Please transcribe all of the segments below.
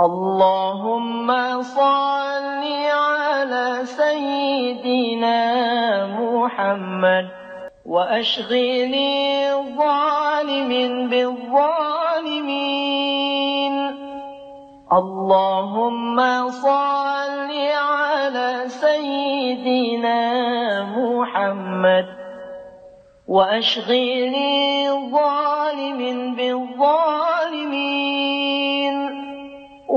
اللهم صل على سيدنا محمد وأشغلي الظالم بالظالمين. اللهم صل على سيدنا محمد وأشغلي الظالم بالظالمين.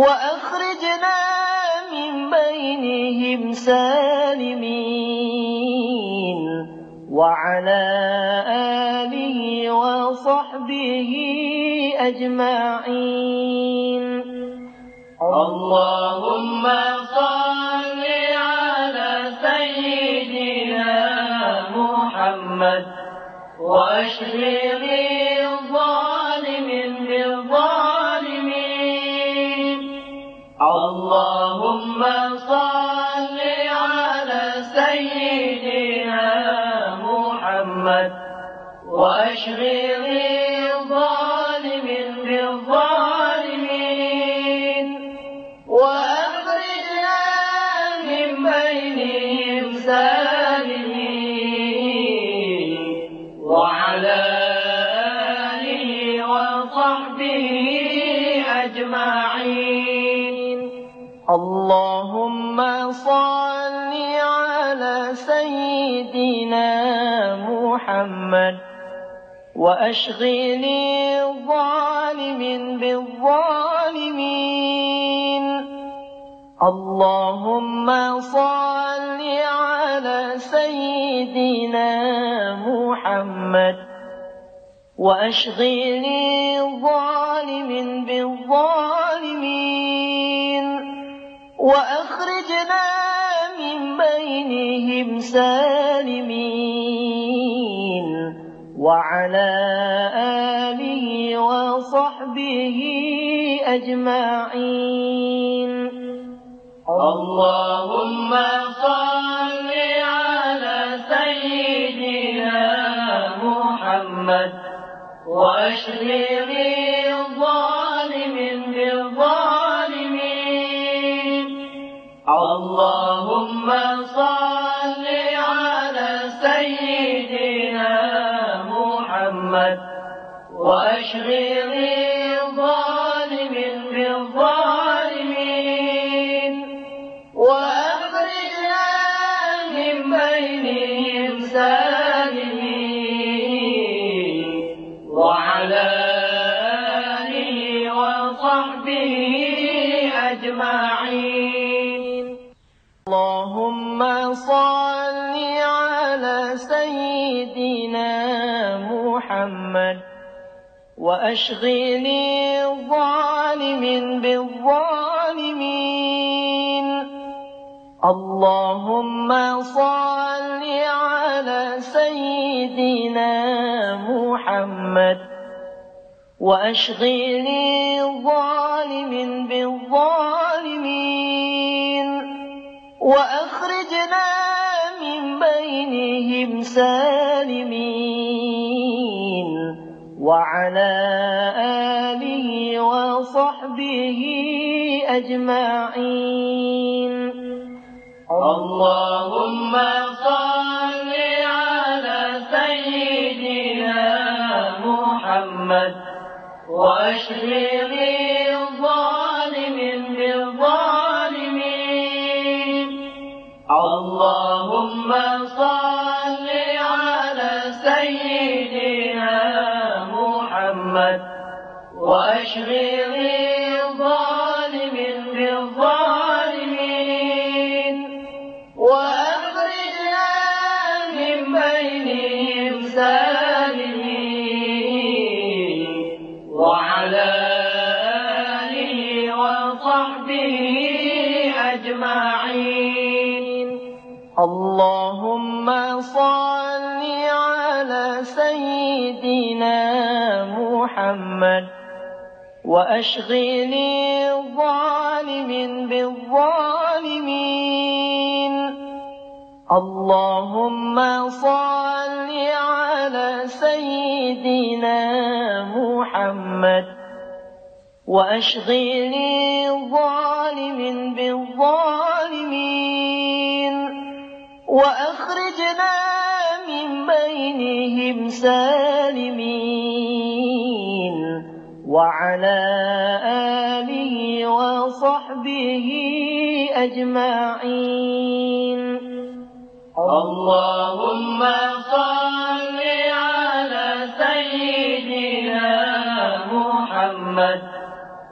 وأخرجنا من بينهم سالمين وعلى آله وصحبه أجمعين. اللهم صل على سيدنا محمد وأشهد محمد وأشهد الظالم بالظالمين وأخرجنا من بينهم سالمين وعلى آله وصحبه أجمعين. اللهم صل محمد وأشغل الظالم بالظالمين. اللهم صل على سيدنا محمد وأشغل الظالم بالظالمين. وأخرجنا من بينهم سالمين. وعلى آله وصحبه أجمعين. اللهم صل على سيدنا محمد وأشهد الظالم بالظالمين. اللهم صل محمد وأشهد الظالم بالظالمين وأخرجنا من بينهم سالمين محمد وأشغل الظالم بالظالمين. اللهم صل على سيدنا محمد وأشغل الظالم بالظالمين. وأخرجنا من بينهم سالمين. وعلى آله وصحبه أجمعين. اللهم صل على سيدنا محمد وأشهد الظالم وأشهد الظالم بالظالمين وأخرجنا من بينهم سالمين. وعلى آله وصحبه أجمعين. اللهم صل على سيدنا محمد. وأشغل الظالم بالظالمين. اللهم صل على سيدنا محمد. وأشغلي الظالم بالظالمين. وأخرجنا من بينهم سالمين. وعلى آله وصحبه أجمعين. اللهم صل على سيدنا محمد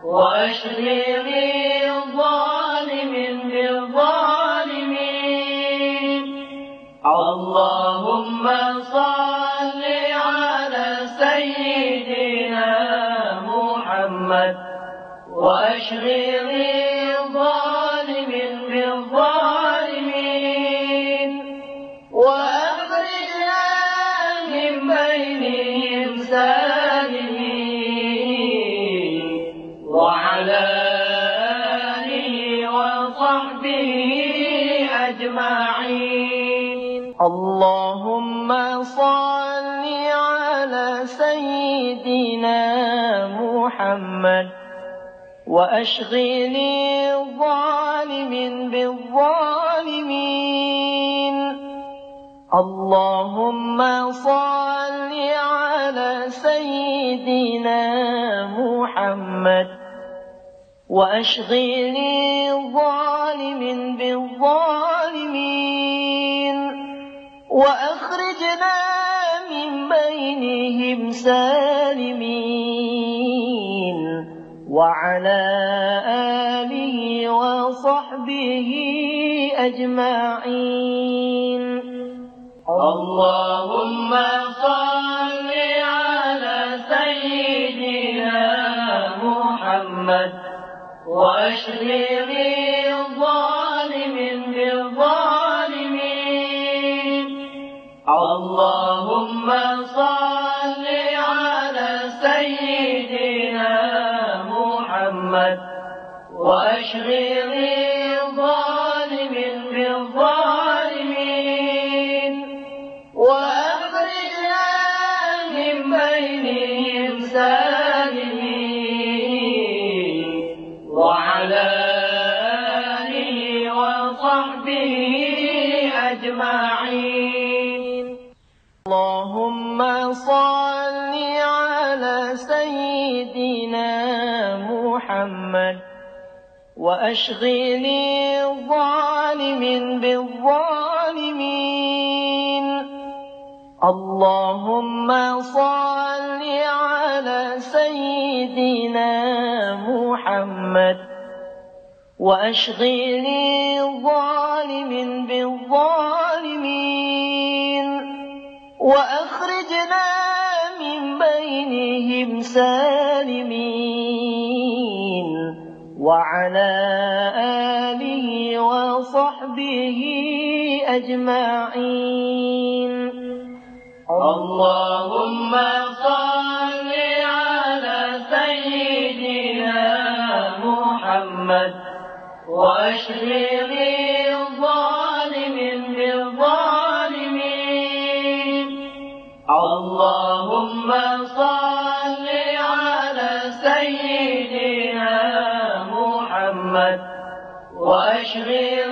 واشغل الظالم واشغل الظالم بالظالمين وأخرجنا من بينهم وعلى آله وصحبه أجمعين. اللهم صل على سيدنا محمد وأشغل الظالم بالظالمين. اللهم صل على سيدنا محمد. وأشغل الظالم بالظالمين. وأخرجنا من بينهم سالمين. وعلى آله وصحبه أجمعين. اللهم صل على سيدنا محمد واشغل الظالم بالظالمين. اللهم صل على سيدنا محمد واشغل وأشغل الظالم بالظالمين. اللهم صل على سيدنا محمد. وأشغل الظالم بالظالمين. وأخرجنا من بينهم سالمين. وعلى آله وصحبه أجمعين. اللهم صل على سيدنا محمد واشغل الظالم محمد وأشغل